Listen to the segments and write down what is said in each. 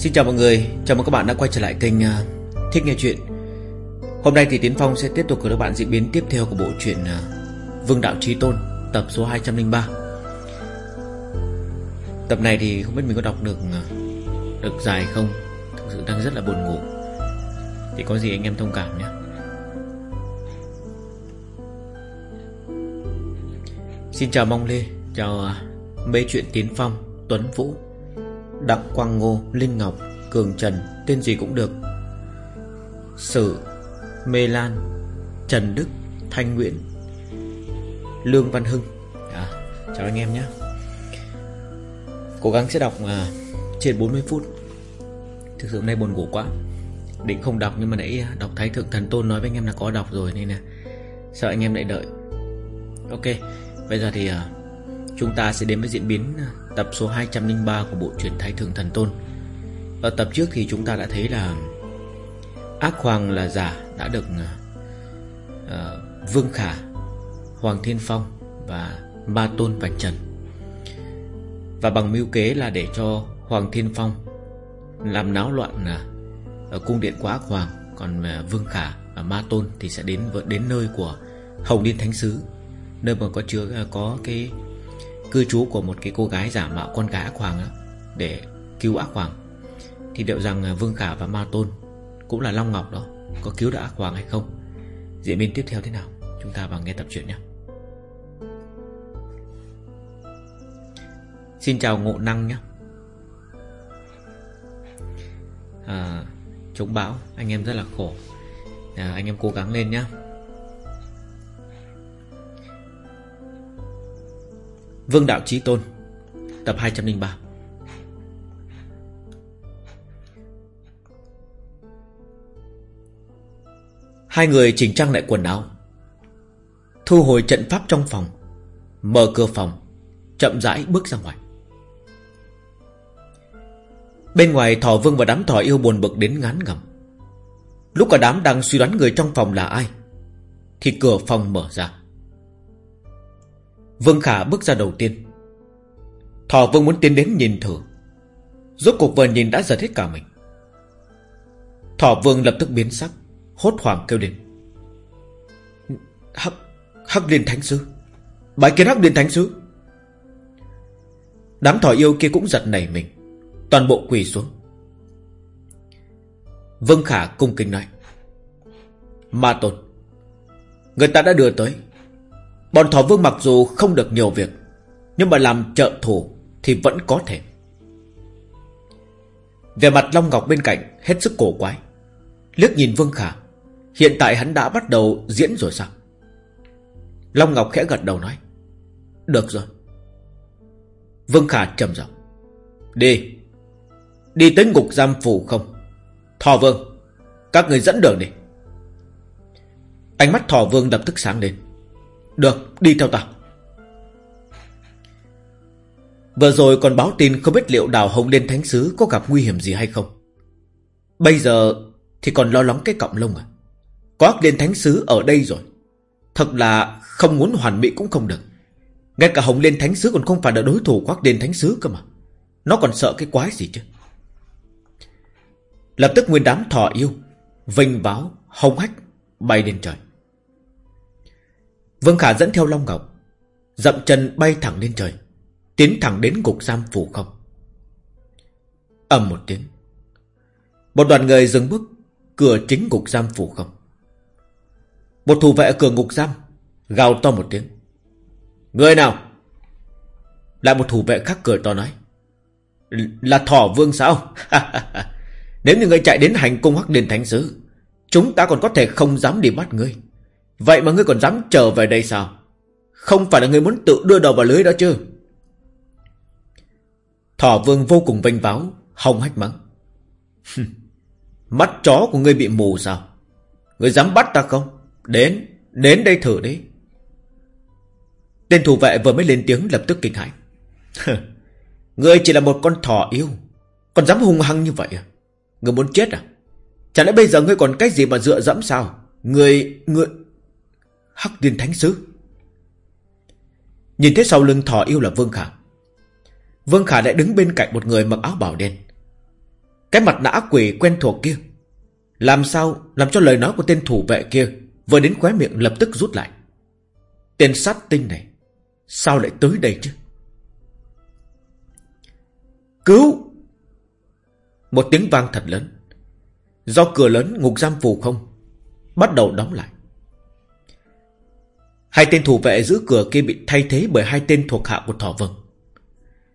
Xin chào mọi người, chào mừng các bạn đã quay trở lại kênh ờ, Thích Nghe Chuyện. Hôm nay thì Tiến Phong sẽ tiếp tục gửi các bạn diễn biến tiếp theo của bộ truyện ờ, Vương Đạo Trí Tôn tập số 203 Tập này thì không biết mình có đọc được ờ, được dài không? Thực sự đang rất là buồn ngủ. Thì có gì anh em thông cảm nhé. Xin chào Mong Lê Chào Mê Chuyện Tiến Phong Tuấn Vũ. Đặng Quang Ngô, Linh Ngọc, Cường Trần Tên gì cũng được. Sử, Mê Lan Trần Đức, Thanh Nguyễn Lương Văn Hưng. À, Chào anh em nhé. Cố gắng sẽ đọc à, trên 40 phút. Thực sự hôm nay buồn ngủ quá. Định không đọc nhưng mà nãy đọc Thái Thượng Thần Tôn nói với anh em là có đọc rồi Nên là sợ anh em lại đợi. Ok Bây giờ thì à, Chúng ta sẽ đến với diễn biến à, tập số 203 của bộ truyện Thái Thượng Thần Tôn. Ở tập trước thì chúng ta đã thấy là Ác Hoàng là giả đã được uh, Vương Khả Hoàng Thiên Phong và Ma Tôn vạch trần. Và bằng mưu kế là để cho Hoàng Thiên Phong Làm náo loạn uh, Ở cung điện của Ác Hoàng. Còn uh, Vương Khả và Ma Tôn Thì sẽ đến đến nơi của Hồng Liên Thánh Sứ Nơi mà có chứa có cái Cư trú của một cái cô gái giả mạo con gái ác hoàng đó, Để cứu ác hoàng. Thì liệu rằng à, Vương Khả và Ma Tôn Cũng là Long Ngọc đó Có cứu được ác hoàng hay không? Diễn biến tiếp theo thế nào? Chúng ta vào nghe tập truyện nhé. Xin chào Ngộ Năng nhé. À, Chống bão Anh em rất là khổ. À, Anh em cố gắng lên nhé. Vương Đạo Chí Tôn, Tập 203 Hai người chỉnh trang lại quần áo, Thu hồi trận pháp trong phòng, Mở cửa phòng, Chậm rãi bước ra ngoài. Bên ngoài, thỏ vương và đám thỏ yêu buồn bực đến ngán ngầm Lúc cả đám đang suy đoán người trong phòng là ai, Thì cửa phòng mở ra. Vương Khả bước ra đầu tiên. Thỏ Vương muốn tiến đến nhìn thử. Rốt cuộc vừa nhìn đã giật hết cả mình. Thỏ Vương lập tức biến sắc, Hốt hoảng kêu lên. Hắc Hắc Liên Thánh Sư Bái kiến Hắc Liên Thánh Sư Đám thỏ yêu kia cũng giật nảy mình, Toàn bộ quỳ xuống. Vương Khả cung kính nói, Ma Tôn, Người ta đã đưa tới Bọn thỏ vương mặc dù không được nhiều việc, Nhưng mà làm trợ thủ Thì vẫn có thể. Về mặt Long Ngọc bên cạnh, Hết sức cổ quái. Liếc nhìn Vương Khả, Hiện tại hắn đã bắt đầu diễn rồi sao? Long Ngọc khẽ gật đầu nói, Được rồi. Vương Khả trầm giọng, Đi. Đi tới ngục giam phủ không? Thò Vương, Các người dẫn đường đi. Ánh mắt Thò Vương lập tức sáng lên được, đi theo ta. Vừa rồi còn báo tin không biết liệu đào Hồng Liên Thánh Sứ có gặp nguy hiểm gì hay không. Bây giờ thì còn lo lắng cái cọng lông à. Có ác Liên Thánh Sứ ở đây rồi. Thật là không muốn hoàn mỹ cũng không được. Ngay cả Hồng Liên Thánh Sứ còn không phải là đối thủ của ác Liên Thánh Sứ cơ mà. Nó còn sợ cái quái gì chứ. Lập tức nguyên đám thọ yêu, vinh báo, hông hách, bay lên trời. Vương Khả dẫn theo Long Ngọc. Dậm chân bay thẳng lên trời, Tiến thẳng đến cục giam phủ không. Ầm một tiếng, Một đoàn người dừng bước, cửa chính ngục giam phủ không. Một thủ vệ cửa ngục giam Gào to một tiếng. Người nào? Lại một thủ vệ khác cười to nói. Là thỏ vương sao? Nếu như người chạy đến hành cung Hắc đền Thánh Sứ, Chúng ta còn có thể không dám đi bắt ngươi Vậy mà ngươi còn dám trở về đây sao? Không phải là ngươi muốn tự đưa đầu vào lưới đó chứ? Thỏ vương vô cùng vinh váo Hồng hách mắng. Mắt chó của ngươi bị mù sao? Ngươi dám bắt ta không? Đến, đến đây thử đi. Tên thủ vệ vừa mới lên tiếng lập tức kinh hãi. Ngươi chỉ là một con thỏ yêu Còn dám hung hăng như vậy à? Ngươi muốn chết à? Chả lẽ bây giờ ngươi còn cách gì mà dựa dẫm sao? Ngươi, ngươi Hắc Liên Thánh Sứ. Nhìn thấy sau lưng thỏ yêu là Vương Khả. Vương Khả lại đứng bên cạnh một người mặc áo bào đen. Cái mặt nã quỷ quen thuộc kia, Làm sao Làm cho lời nói của tên thủ vệ kia Vừa đến khóe miệng lập tức rút lại. Tên sát tinh này, Sao lại tới đây chứ? Cứu! Một tiếng vang thật lớn. Do cửa lớn ngục giam phù không, Bắt đầu đóng lại. Hai tên thủ vệ giữ cửa kia bị thay thế bởi hai tên thuộc hạ của Thỏ Vực.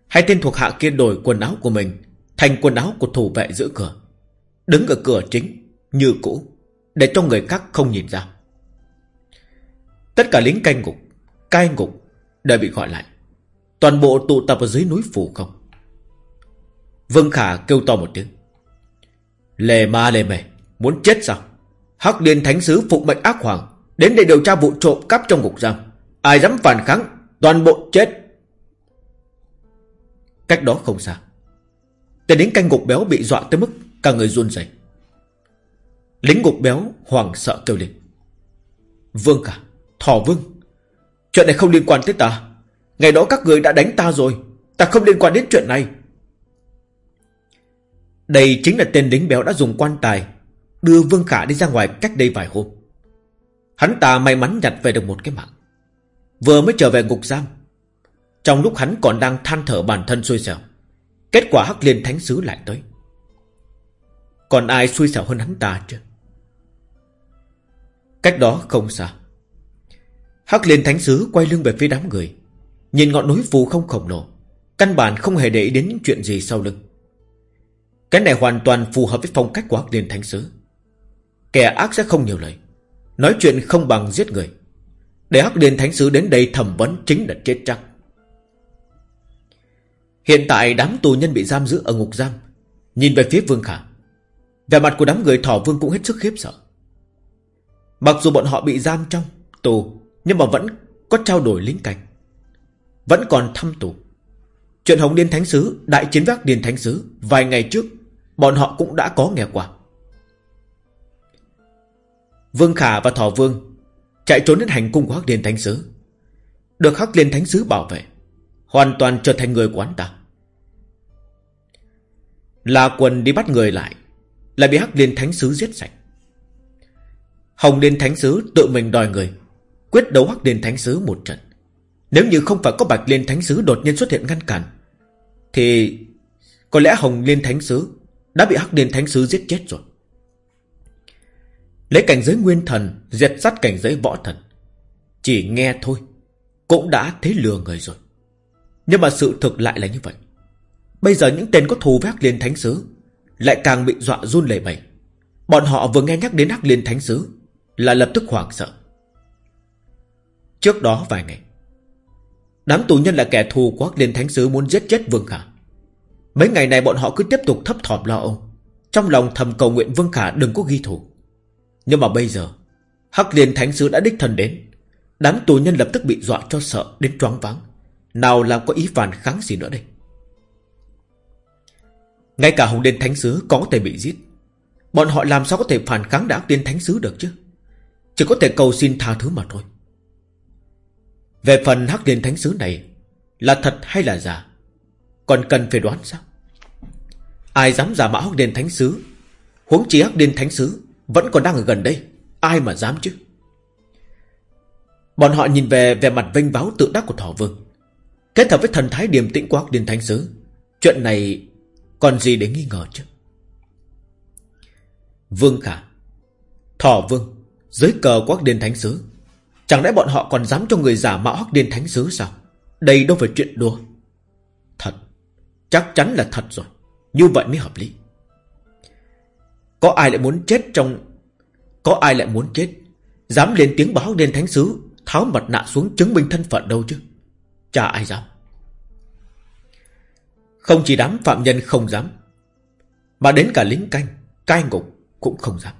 Hai tên thuộc hạ kia đổi quần áo của mình thành quần áo của thủ vệ giữ cửa. Đứng ở cửa chính, như cũ, để cho người khác không nhìn ra. Tất cả lính canh ngục, cai ngục đều bị gọi lại. Toàn bộ tụ tập ở dưới núi phủ không. Vương Khả kêu to một tiếng. Lề ma lề mề, muốn chết sao? Hắc Liên Thánh Sứ phụ mệnh ác hoàng, đến để điều tra vụ trộm cắp trong ngục giam. Ai dám phản kháng, toàn bộ chết. Cách đó không xa. Tên lính canh ngục béo bị dọa tới mức cả người run rẩy. Lính ngục béo hoàng sợ kêu lên. Vương cả, thỏ vương. Chuyện này không liên quan tới ta. Ngày đó các người đã đánh ta rồi. Ta không liên quan đến chuyện này. Đây chính là tên lính béo đã dùng quan tài Đưa Vương Khả đi ra ngoài cách đây vài hôm Hắn ta may mắn nhặt về được một cái mạng Vừa mới trở về ngục giam, Trong lúc hắn còn đang than thở bản thân xui xẻo, Kết quả Hắc Liên Thánh Sứ lại tới Còn ai xui xẻo hơn hắn ta chứ Cách đó không xa, Hắc Liên Thánh Sứ quay lưng về phía đám người, Nhìn ngọn núi phù không khổng lồ, Căn bản không hề để ý đến những chuyện gì sau lưng cái này hoàn toàn phù hợp với phong cách của Hắc Liên Thánh Sứ. Kẻ ác sẽ không nhiều lời. Nói chuyện không bằng giết người. Để Hắc Liên Thánh Sứ đến đây thẩm vấn chính là chết chắc. Hiện tại đám tù nhân bị giam giữ ở ngục giam. Nhìn về phía Vương Khả. Vẻ mặt của đám người thỏ vương cũng hết sức khiếp sợ. Mặc dù bọn họ bị giam trong tù, nhưng mà vẫn có trao đổi lính cảnh. Vẫn còn thăm tù. Chuyện Hồng Điên Thánh Sứ Đại chiến vác Điền Thánh Sứ Vài ngày trước Bọn họ cũng đã có nghe qua Vương Khả và Thỏ Vương Chạy trốn đến hành cung của Hắc Liên Thánh Sứ. Được Hắc Liên Thánh Sứ bảo vệ, Hoàn toàn trở thành người của hắn ta. La Quân đi bắt người lại Lại bị Hắc Liên Thánh Sứ giết sạch. Hồng Liên Thánh Sứ tự mình đòi người, Quyết đấu Hắc Liên Thánh Sứ một trận. Nếu như không phải có Bạch Liên Thánh Sứ đột nhiên xuất hiện ngăn cản, thì có lẽ Hồng Liên Thánh Sứ đã bị Hắc Liên Thánh Sứ giết chết rồi. Lấy cảnh giới nguyên thần, diệt sát cảnh giới võ thần. Chỉ nghe thôi, cũng đã thấy lừa người rồi. Nhưng mà sự thực lại là như vậy. Bây giờ những tên có thù với Hắc Liên Thánh Sứ lại càng bị dọa run lẩy bẩy. Bọn họ vừa nghe nhắc đến Hắc Liên Thánh Sứ là lập tức hoảng sợ. Trước đó vài ngày, Đám tù nhân là kẻ thù của Hắc Liên Thánh Sứ muốn giết chết Vương Khả. Mấy ngày này bọn họ cứ tiếp tục thấp thỏm lo âu. Trong lòng thầm cầu nguyện Vương Khả đừng có ghi thù. Nhưng mà bây giờ, Hắc Liên Thánh Sứ đã đích thân đến. Đám tù nhân lập tức bị dọa cho sợ đến choáng váng. Nào làm có ý phản kháng gì nữa đây? Ngay cả Hồng Liên Thánh Sứ có thể bị giết. Bọn họ làm sao có thể phản kháng đã Liên Thánh Sứ được chứ? Chỉ có thể cầu xin tha thứ mà thôi. Về phần Hắc Liên Thánh Sứ này Là thật hay là giả Còn cần phải đoán sao Ai dám giả mạo Hắc Liên Thánh Sứ Huống chi Hắc Liên Thánh Sứ vẫn còn đang ở gần đây. Ai mà dám chứ? Bọn họ nhìn về về mặt vinh báo tự đắc của Thỏ Vương. Kết hợp với thần thái điềm tĩnh của Hắc Thánh Sứ, Chuyện này Còn gì để nghi ngờ chứ? Vương Khả Thỏ vương, Dưới cờ của Hắc Điên Thánh Sứ, Chẳng lẽ bọn họ còn dám cho người giả mạo Hắc Điên Thánh Sứ sao? Đây đâu phải chuyện đùa. Thật, Chắc chắn là thật rồi. Như vậy mới hợp lý. Có ai lại muốn chết trong Có ai lại muốn chết Dám lên tiếng báo lên Thánh Sứ, Tháo mặt nạ xuống chứng minh thân phận đâu chứ Chả ai dám Không chỉ đám phạm nhân không dám, Mà đến cả lính canh, Cai ngục cũng không dám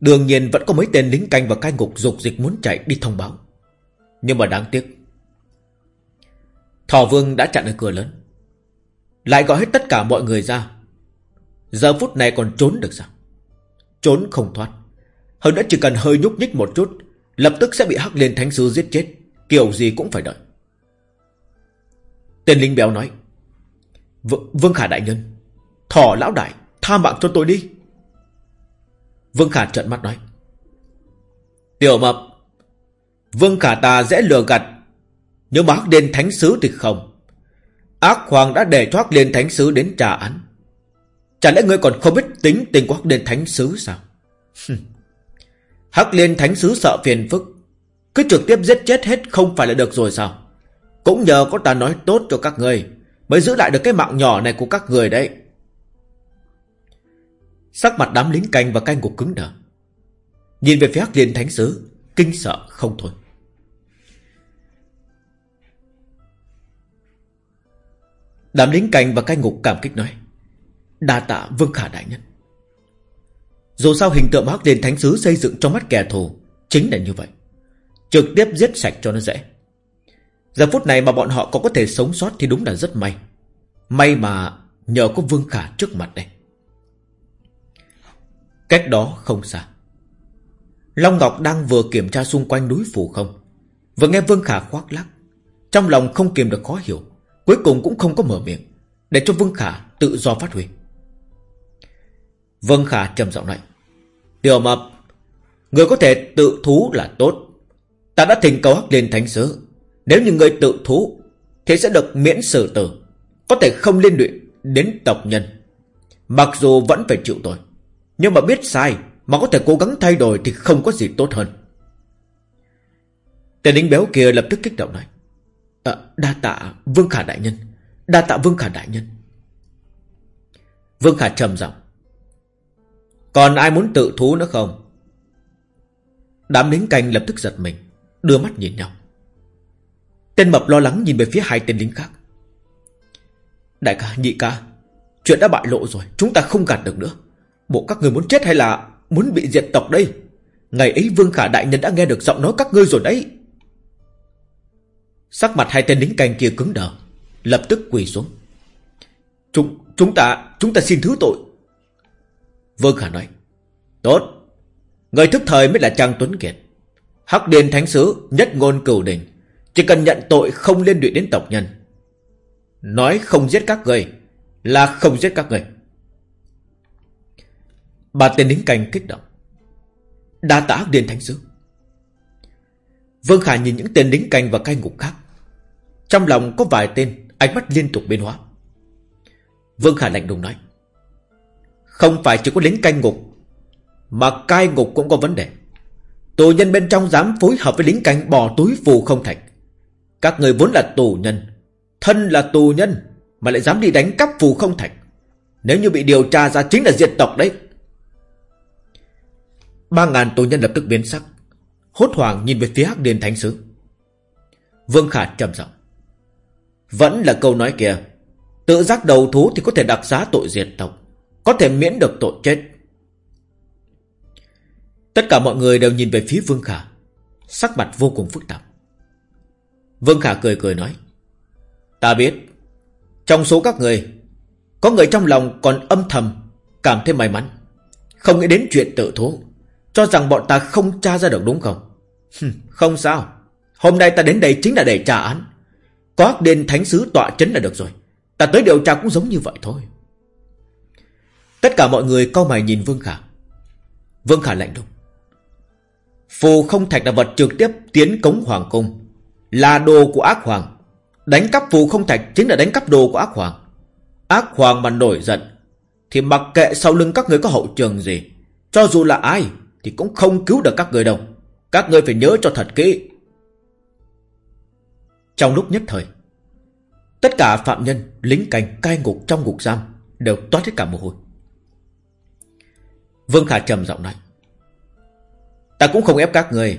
Đương nhiên vẫn có mấy tên lính canh và cai ngục dục dịch muốn chạy đi thông báo. Nhưng mà đáng tiếc. Thỏ vương đã chặn ở cửa lớn. Lại gọi hết tất cả mọi người ra. Giờ phút này còn trốn được sao? Trốn không thoát. Hơn nữa chỉ cần hơi nhúc nhích một chút, lập tức sẽ bị hắc liên thánh sư giết chết. Kiểu gì cũng phải đợi. Tên lính béo nói. V Vương Khả đại nhân, thỏ lão đại, tha mạng cho tôi đi. Vương Khả trợn mắt nói. Tiểu mập, Vương Khả ta dễ lừa gạt, nếu mà Hắc Liên Thánh Sứ thì không. Ác Hoàng đã để cho Hắc Liên Thánh Sứ đến trả án. Chả lẽ ngươi còn không biết tính tình của Hắc Liên Thánh Sứ sao? Hắc Liên Thánh Sứ sợ phiền phức, cứ trực tiếp giết chết hết không phải là được rồi sao? Cũng nhờ có ta nói tốt cho các ngươi mới giữ lại được cái mạng nhỏ này của các người đấy. Sắc mặt đám lính canh và canh ngục cứng đờ Nhìn về phía Hắc Liên Thánh Sứ Kinh sợ không thôi Đám lính canh và canh ngục cảm kích nói Đa tạ Vương Khả Đại Nhân. Dù sao hình tượng Hắc Liên Thánh Sứ xây dựng trong mắt kẻ thù Chính là như vậy. Trực tiếp giết sạch cho nó dễ. Giờ phút này mà bọn họ có có thể sống sót Thì đúng là rất may. May mà nhờ có Vương Khả trước mặt đây. Cách đó không xa. Long Ngọc đang vừa kiểm tra xung quanh núi phủ không, Vừa nghe Vương Khả khoác lắc Trong lòng không kiềm được khó hiểu, Cuối cùng cũng không có mở miệng, Để cho Vương Khả tự do phát huy. Vương Khả trầm giọng nói. Tiểu mập Người có thể tự thú là tốt. Ta đã thỉnh cầu hắc liên thánh sứ. Nếu như người tự thú Thì sẽ được miễn xử tử. Có thể không liên luyện đến tộc nhân. Mặc dù vẫn phải chịu tội nhưng mà biết sai Mà có thể cố gắng thay đổi Thì không có gì tốt hơn. Tên lính béo kia lập tức kích động nói. À, Đa tạ Vương Khả Đại Nhân. Đa tạ Vương Khả Đại Nhân. Vương Khả trầm giọng. Còn ai muốn tự thú nữa không Đám lính canh lập tức giật mình Đưa mắt nhìn nhau Tên mập lo lắng nhìn về phía hai tên lính khác Đại ca, nhị ca Chuyện đã bại lộ rồi Chúng ta không gạt được nữa Bộ các người muốn chết hay là muốn bị diệt tộc đây? Ngày ấy Vương Khả Đại Nhân đã nghe được giọng nói các ngươi rồi đấy. Sắc mặt hai tên lính canh kia cứng đờ, lập tức quỳ xuống. Chúng, chúng ta, chúng ta xin thứ tội. Vương Khả nói, tốt, người thức thời mới là Trang Tuấn Kiệt. Hắc Điền Thánh Sứ, nhất ngôn cửu đình, chỉ cần nhận tội không liên lụy đến tộc nhân. Nói không giết các người, là không giết các người. Ba tên lính canh kích động Đa tả điền thánh sứ Vương Khả nhìn những tên lính canh và cai ngục khác Trong lòng có vài tên Ánh mắt liên tục biến hóa Vương Khả lạnh lùng nói không phải chỉ có lính canh ngục, Mà cai ngục cũng có vấn đề. Tù nhân bên trong dám phối hợp với lính canh bỏ túi phù không thành. Các người vốn là tù nhân, Thân là tù nhân, Mà lại dám đi đánh cắp phù không thành. Nếu như bị điều tra ra chính là diệt tộc đấy. Ba ngàn tù nhân lập tức biến sắc, Hốt hoảng nhìn về phía Hắc Điền Thánh Sứ. Vương Khả trầm giọng. Vẫn là câu nói kia, Tự giác đầu thú thì có thể đặc giá tội diệt tộc. Có thể miễn được tội chết Tất cả mọi người đều nhìn về phía Vương Khả Sắc mặt vô cùng phức tạp Vương Khả cười cười nói, Ta biết, Trong số các người, Có người trong lòng còn âm thầm, Cảm thấy may mắn Không nghĩ đến chuyện tự thú, cho rằng bọn ta không tra ra được đúng không? không sao. Hôm nay ta đến đây chính là để trả án. Có ác đền thánh sứ tọa chấn là được rồi. Ta tới điều tra cũng giống như vậy thôi. Tất cả mọi người cau mày nhìn Vương Khả. Vương Khả lạnh lùng. Phù không thạch là vật trực tiếp tiến cống hoàng cung. Là đồ của ác hoàng. Đánh cắp phù không thạch chính là đánh cắp đồ của ác hoàng. Ác hoàng mà nổi giận. Thì mặc kệ sau lưng các người có hậu trường gì. Cho dù là ai Thì cũng không cứu được các người đâu Các người phải nhớ cho thật kỹ Trong lúc nhất thời, Tất cả phạm nhân, Lính canh, cai ngục trong ngục giam Đều toát hết cả mồ hôi Vương Khả trầm giọng nói. Ta cũng không ép các người.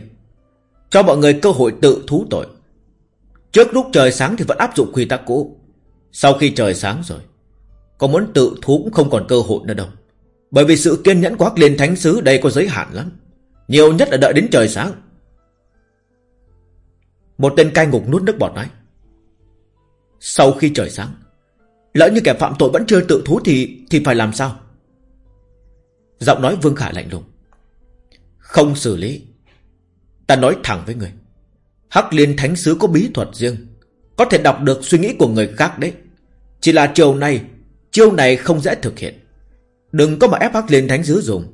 Cho mọi người cơ hội tự thú tội. Trước lúc trời sáng thì vẫn áp dụng quy tắc cũ. Sau khi trời sáng rồi, Có muốn tự thú cũng không còn cơ hội nữa đâu. Bởi vì sự kiên nhẫn của các Liên Thánh Sứ đây có giới hạn lắm. Nhiều nhất là đợi đến trời sáng. Một tên cai ngục nuốt nước bọt nói. Sau khi trời sáng, Lỡ như kẻ phạm tội vẫn chưa tự thú thì thì phải làm sao? Giọng nói Vương Khả lạnh lùng. Không xử lý. Ta nói thẳng với người. Hắc liên thánh sứ có bí thuật riêng. Có thể đọc được suy nghĩ của người khác đấy. Chỉ là chiều này Chiêu này không dễ thực hiện. Đừng có mà ép Hắc liên thánh sứ dùng.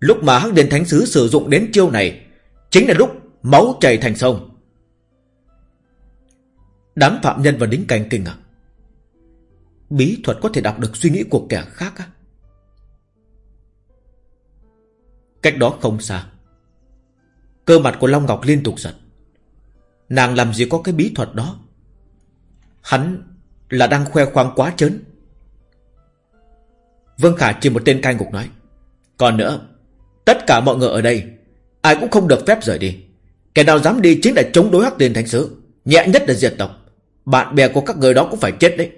Lúc mà Hắc liên thánh sứ sử dụng đến chiêu này, Chính là lúc máu chảy thành sông. Đám phạm nhân và đính canh kinh ngạc. Bí thuật có thể đọc được suy nghĩ của kẻ khác á? Cách đó không xa. Cơ mặt của Long Ngọc liên tục giật. Nàng làm gì có cái bí thuật đó? Hắn là đang khoe khoang quá chớn Vương Khả chỉ một tên cai ngục nói, Còn nữa, Tất cả mọi người ở đây, Ai cũng không được phép rời đi. Kẻ nào dám đi chính là chống đối hắc tiền thánh sứ Nhẹ nhất là diệt tộc. Bạn bè của các người đó cũng phải chết đấy.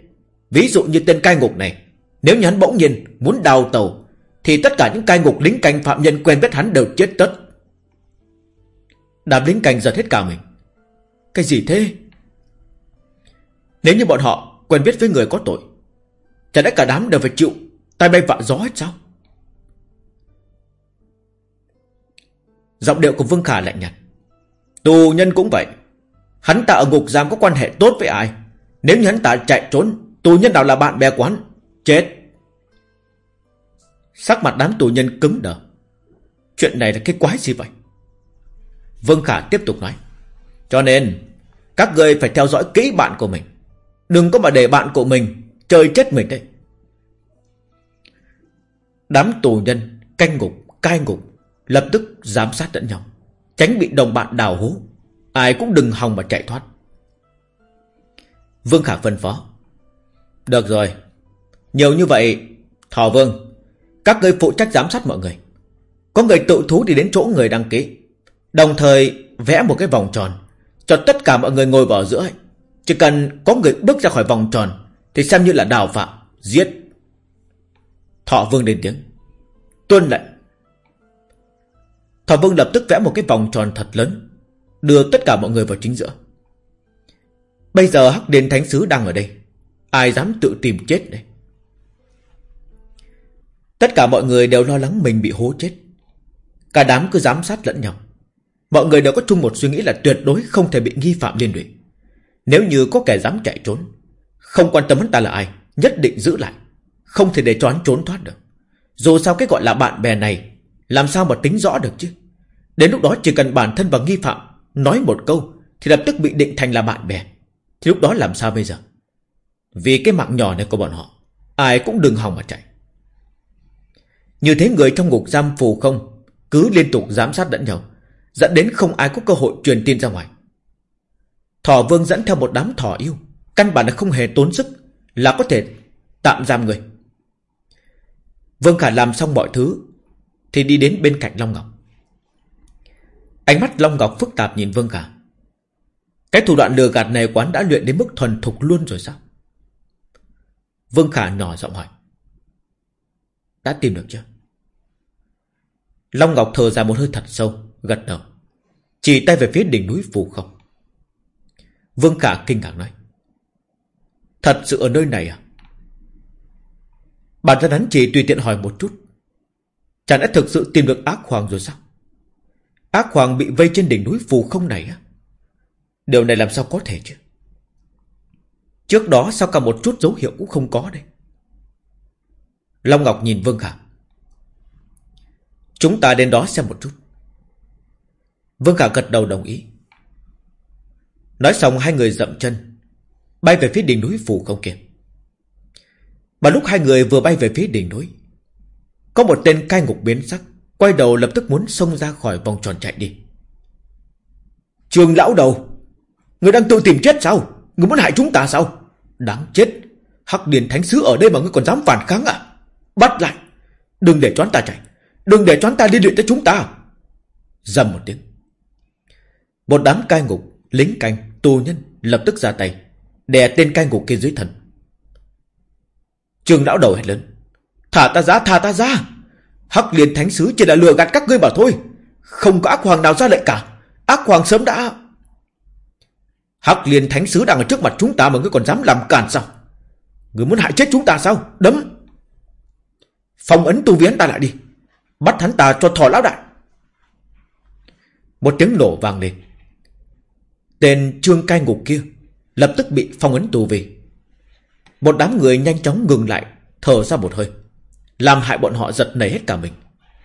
Ví dụ như tên cai ngục này, Nếu như hắn bỗng nhiên muốn đào tàu thì tất cả những cai ngục lính canh phạm nhân quen biết hắn đều chết tất. Đám lính canh giật hết cả mình. Cái gì thế? Nếu như bọn họ quen biết với người có tội Chả lẽ cả đám đều phải chịu tay bay vạ gió hết sao? Giọng điệu của Vương Khả lạnh nhạt. Tù nhân cũng vậy. Hắn ta ở ngục giam có quan hệ tốt với ai? Nếu như hắn ta chạy trốn, Tù nhân nào là bạn bè quán Chết. Sắc mặt đám tù nhân cứng đờ. Chuyện này là cái quái gì vậy? Vương Khả tiếp tục nói. Cho nên Các người phải theo dõi kỹ bạn của mình. Đừng có mà để bạn của mình Chơi chết mình đấy Đám tù nhân Canh ngục, cai ngục Lập tức giám sát lẫn nhau Tránh bị đồng bạn đào hố. Ai cũng đừng hòng mà chạy thoát. Vương Khả phân phó. Được rồi Nhiều như vậy Thỏ Vương các người phụ trách giám sát mọi người. Có người tự thú đi đến chỗ người đăng ký. Đồng thời, vẽ một cái vòng tròn Cho tất cả mọi người ngồi vào giữa. Chỉ cần có người bước ra khỏi vòng tròn Thì xem như là đào phạm, Giết. Thọ Vương lên tiếng. Tuân lệnh. Thọ Vương lập tức vẽ một cái vòng tròn thật lớn, Đưa tất cả mọi người vào chính giữa. Bây giờ Hắc Điền Thánh Sứ đang ở đây. Ai dám tự tìm chết đây? Tất cả mọi người đều lo lắng mình bị hố chết. Cả đám cứ giám sát lẫn nhau. Mọi người đều có chung một suy nghĩ là tuyệt đối không thể bị nghi phạm liên lụy. Nếu như có kẻ dám chạy trốn, Không quan tâm hắn ta là ai, Nhất định giữ lại. Không thể để cho hắn trốn thoát được. Dù sao cái gọi là bạn bè này, Làm sao mà tính rõ được chứ? Đến lúc đó chỉ cần bản thân và nghi phạm Nói một câu, Thì lập tức bị định thành là bạn bè. Thì lúc đó làm sao bây giờ? Vì cái mạng nhỏ này của bọn họ, Ai cũng đừng hòng mà chạy. Như thế người trong ngục giam phù không, Cứ liên tục giám sát lẫn nhau, Dẫn đến không ai có cơ hội truyền tin ra ngoài. Thỏ vương dẫn theo một đám thỏ yêu, Căn bản là không hề tốn sức, Là có thể tạm giam người. Vương Khả làm xong mọi thứ, Thì đi đến bên cạnh Long Ngọc. Ánh mắt Long Ngọc phức tạp nhìn Vương Khả. Cái thủ đoạn lừa gạt này quán đã luyện đến mức thuần thục luôn rồi sao? Vương Khả nhỏ giọng hỏi. Đã tìm được chưa? Long Ngọc thở ra một hơi thật sâu, gật đầu. Chỉ tay về phía đỉnh núi phù không. Vương Khả kinh ngạc nói. Thật sự ở nơi này à? Bản thân hắn chỉ tùy tiện hỏi một chút. Chẳng đã thực sự tìm được ác hoàng rồi sao? Ác hoàng bị vây trên đỉnh núi phù không này á? Điều này làm sao có thể chứ? Trước đó sao cả một chút dấu hiệu cũng không có đây Long Ngọc nhìn Vương Khả Chúng ta đến đó xem một chút. Vương Khả gật đầu đồng ý. Nói xong, hai người dậm chân, Bay về phía đỉnh núi phủ không kia Và lúc hai người vừa bay về phía đỉnh núi, Có một tên cai ngục biến sắc Quay đầu lập tức muốn xông ra khỏi vòng tròn chạy đi. Trường lão đầu, Người đang tự tìm chết sao? Người muốn hại chúng ta sao? Đáng chết, Hắc Điền Thánh Sứ ở đây mà ngươi còn dám phản kháng à? Bắt lại, Đừng để choán ta chạy. Đừng để choán ta liên luyện tới chúng ta. Dầm một tiếng. Một đám cai ngục Lính canh Tù nhân Lập tức ra tay, Đè tên cai ngục kia dưới thân. Trường lão đầu hét lớn. Thả ta ra, thả ta ra. Hắc Liên Thánh Sứ chỉ là lừa gạt các ngươi bảo thôi. Không có ác hoàng nào ra lệnh cả. Ác hoàng sớm đã. Hắc Liên Thánh Sứ đang ở trước mặt chúng ta Mà ngươi còn dám làm cản sao? Ngươi muốn hại chết chúng ta sao? Đấm. Phong ấn tu viễn ta lại đi. Bắt hắn ta cho thỏ lão đại. Một tiếng nổ vang lên. Tên trương cai ngục kia Lập tức bị phong ấn tù vi Một đám người nhanh chóng ngừng lại, Thở ra một hơi. Làm hại bọn họ giật nảy hết cả mình.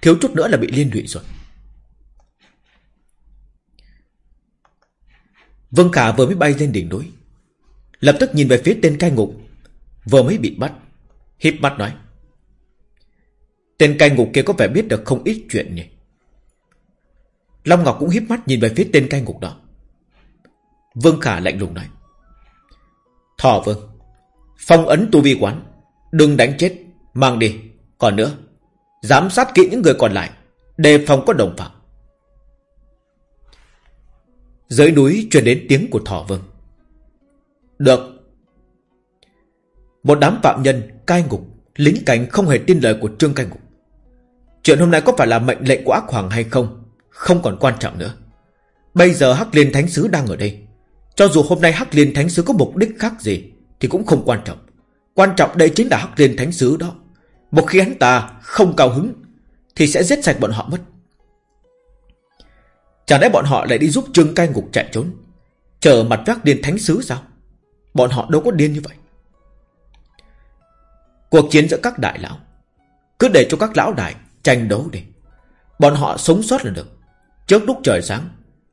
Thiếu chút nữa là bị liên lụy rồi. Vương Khả vừa mới bay lên đỉnh núi, Lập tức nhìn về phía tên cai ngục, Vừa mới bị bắt. Hiếp mắt nói Tên cai ngục kia có vẻ biết được không ít chuyện nhỉ? Long Ngọc cũng híp mắt nhìn về phía tên cai ngục đó. Vương Khả lạnh lùng nói, Thỏ vương, Phong ấn tu vi quán, Đừng đánh chết, Mang đi. Còn nữa, Giám sát kỹ những người còn lại, Đề phòng có đồng phạm. Dưới núi truyền đến tiếng của thỏ vương. Được. Một đám phạm nhân cai ngục, Lính cảnh không hề tin lời của trương cai ngục. Chuyện hôm nay có phải là mệnh lệnh của ác hoàng hay không? Không còn quan trọng nữa. Bây giờ Hắc Liên Thánh Sứ đang ở đây. Cho dù hôm nay Hắc Liên Thánh Sứ có mục đích khác gì, Thì cũng không quan trọng. Quan trọng đây chính là Hắc Liên Thánh Sứ đó. Một khi hắn ta không cao hứng, Thì sẽ giết sạch bọn họ mất. Chẳng lẽ bọn họ lại đi giúp Trương Cai Ngục chạy trốn? Chờ mặt vác Liên Thánh Sứ sao? Bọn họ đâu có điên như vậy. Cuộc chiến giữa các đại lão. Cứ để cho các lão đại tranh đấu đi. Bọn họ sống sót là được. Trước lúc trời sáng,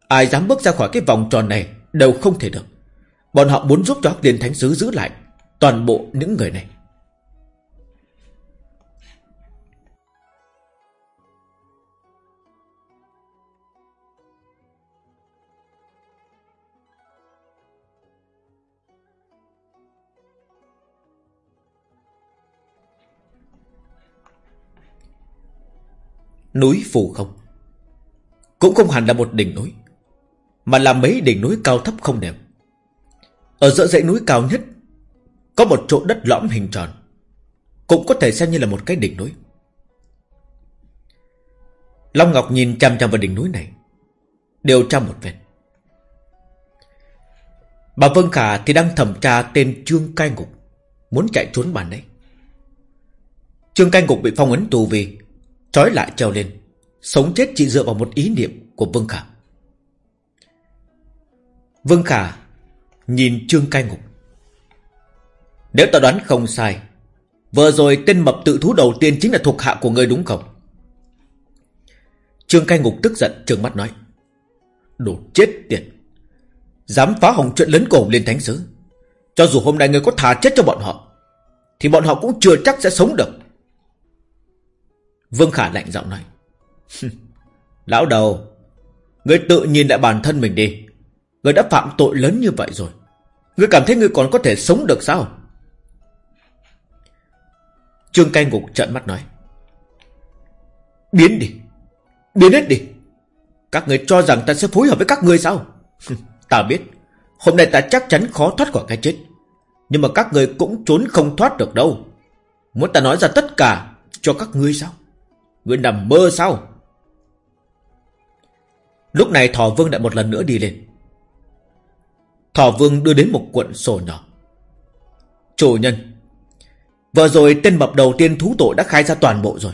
Ai dám bước ra khỏi cái vòng tròn này Đều không thể được. Bọn họ muốn giúp cho Hắc Liên Thánh Sứ giữ lại Toàn bộ những người này. Núi phù không? Cũng không hẳn là một đỉnh núi, Mà là mấy đỉnh núi cao thấp không đều. Ở giữa dãy núi cao nhất, Có một chỗ đất lõm hình tròn, Cũng có thể xem như là một cái đỉnh núi. Long Ngọc nhìn chằm chằm vào đỉnh núi này, Điều tra một vệt. Bà Vân Khả thì đang thẩm tra tên Trương Cai Ngục, Muốn chạy trốn bàn đấy. Trương Cai Ngục bị phong ấn tù vì Trói lại treo lên. Sống chết chỉ dựa vào một ý niệm của Vương Khả. Vương Khả Nhìn Trương Cai Ngục. Nếu ta đoán không sai, Vừa rồi tên mập tự thú đầu tiên Chính là thuộc hạ của ngươi đúng không? Trương Cai Ngục tức giận, trừng mắt nói. Đồ chết tiệt. Dám phá hỏng chuyện lớn của Hồng Liên Thánh Sứ. Cho dù hôm nay người có thả chết cho bọn họ, Thì bọn họ cũng chưa chắc sẽ sống được. Vương Khả lạnh giọng nói. Lão đầu, Ngươi tự nhìn lại bản thân mình đi. Ngươi đã phạm tội lớn như vậy rồi. Ngươi cảm thấy ngươi còn có thể sống được sao? Trương cai ngục trợn mắt nói. Biến đi. Biến hết đi. Các người cho rằng ta sẽ phối hợp với các ngươi sao? ta biết. Hôm nay ta chắc chắn khó thoát khỏi cái chết. Nhưng mà các người cũng trốn không thoát được đâu. Muốn ta nói ra tất cả cho các ngươi sao? Ngươi nằm mơ sao? Lúc này Thỏ Vương lại một lần nữa đi lên. Thỏ Vương đưa đến một cuộn sổ nhỏ. Chủ nhân, Vừa rồi tên mập đầu tiên thú tội đã khai ra toàn bộ rồi.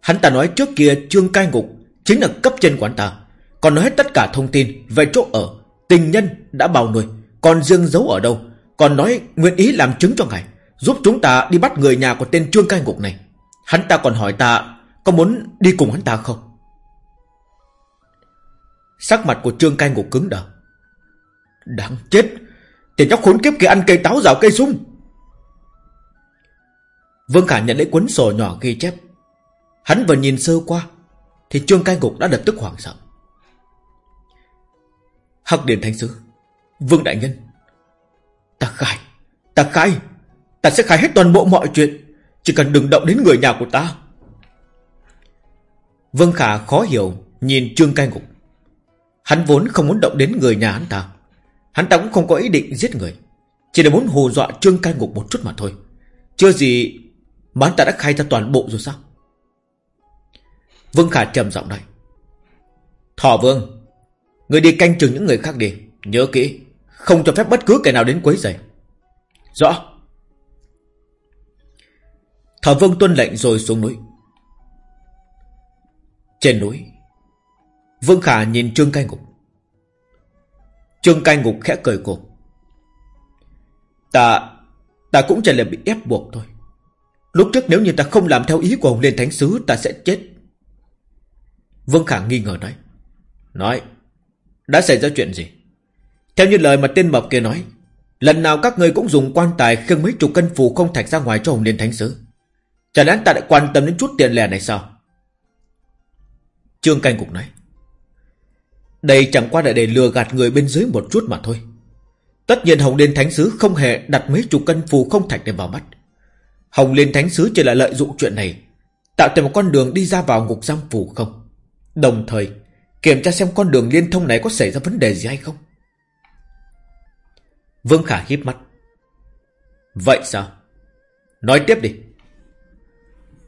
Hắn ta nói trước kia Trương Cai Ngục Chính là cấp trên quán ta, Còn nói hết tất cả thông tin về chỗ ở, Tình nhân đã bào nuôi, Còn dương giấu ở đâu, Còn nói nguyện ý làm chứng cho ngài, Giúp chúng ta đi bắt người nhà của tên Trương Cai Ngục này. Hắn ta còn hỏi ta có muốn đi cùng hắn ta không? Sắc mặt của Trương Cai Ngục cứng đờ. Đáng chết! Tiền nhóc khốn kiếp kia ăn cây táo rào cây sung! Vương Khả nhận lấy cuốn sổ nhỏ ghi chép. Hắn vừa nhìn sơ qua, Thì Trương Cai Ngục đã lập tức hoảng sợ Hắc Điền Thánh Sứ Vương Đại Nhân Ta khai Ta khai Ta sẽ khai hết toàn bộ mọi chuyện Chỉ cần đừng động đến người nhà của ta Vương Khả khó hiểu, Nhìn Trương Cai Ngục. Hắn vốn không muốn động đến người nhà hắn ta. Hắn ta cũng không có ý định giết người. Chỉ là muốn hù dọa Trương Cai Ngục một chút mà thôi. Chưa gì Mà hắn ta đã khai ra toàn bộ rồi sao? Vương Khả trầm giọng nói. Thỏ Vương, Người đi canh chừng những người khác đi. Nhớ kỹ, Không cho phép bất cứ kẻ nào đến quấy rầy. Rõ. Thỏ Vương tuân lệnh rồi xuống núi. Trên núi, Vương Khả nhìn Trương Cai Ngục. Trương Cai Ngục khẽ cười cổ Ta Ta cũng chỉ là bị ép buộc thôi. Lúc trước nếu như ta không làm theo ý của Hồng Liên Thánh Sứ, Ta sẽ chết. Vương Khả nghi ngờ nói. Nói, Đã xảy ra chuyện gì? Theo như lời mà tên mập kia nói, Lần nào các ngươi cũng dùng quan tài khiêng mấy chục cân phù không thạch ra ngoài cho Hồng Liên Thánh Sứ. Chả lẽ ta lại quan tâm đến chút tiền lẻ này sao? Trương Canh Cục nói, Đây chẳng qua là để lừa gạt người bên dưới một chút mà thôi. Tất nhiên Hồng Liên Thánh Sứ không hề đặt mấy chục cân phù không thạch để vào mắt. Hồng Liên Thánh Sứ chỉ là lợi dụng chuyện này, Tạo thành một con đường đi ra vào ngục giam phù không. Đồng thời, Kiểm tra xem con đường liên thông này có xảy ra vấn đề gì hay không. Vương Khả híp mắt. Vậy sao? Nói tiếp đi.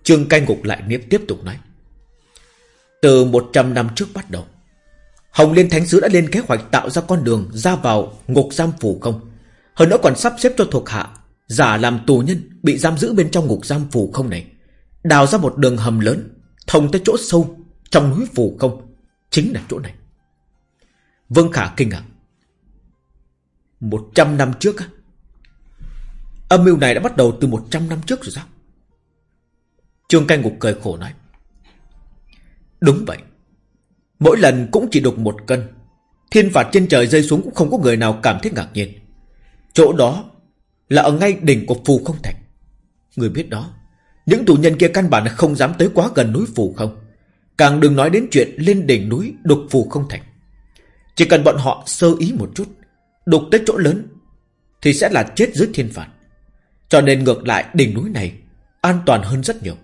Trương canh ngục lại niếp tiếp tục nói từ 100 năm trước bắt đầu. Hồng Liên Thánh Sứ đã lên kế hoạch tạo ra con đường ra vào ngục giam phủ không. Hơn nữa còn sắp xếp cho thuộc hạ, Giả làm tù nhân, bị giam giữ bên trong ngục giam phủ không này. Đào ra một đường hầm lớn, Thông tới chỗ sâu, trong núi phủ không. Chính là chỗ này. Vương Khả kinh ngạc. Một trăm năm trước á? Âm mưu này đã bắt đầu từ một trăm năm trước rồi sao? Trương canh ngục cười khổ nói. Đúng vậy Mỗi lần cũng chỉ đục một cân Thiên phạt trên trời rơi xuống cũng không có người nào cảm thấy ngạc nhiên Chỗ đó Là ở ngay đỉnh của phù không thành Người biết đó Những tù nhân kia căn bản không dám tới quá gần núi phù không Càng đừng nói đến chuyện lên đỉnh núi đục phù không thành. Chỉ cần bọn họ sơ ý một chút, đục tới chỗ lớn, thì sẽ là chết dưới thiên phạt. Cho nên ngược lại đỉnh núi này an toàn hơn rất nhiều.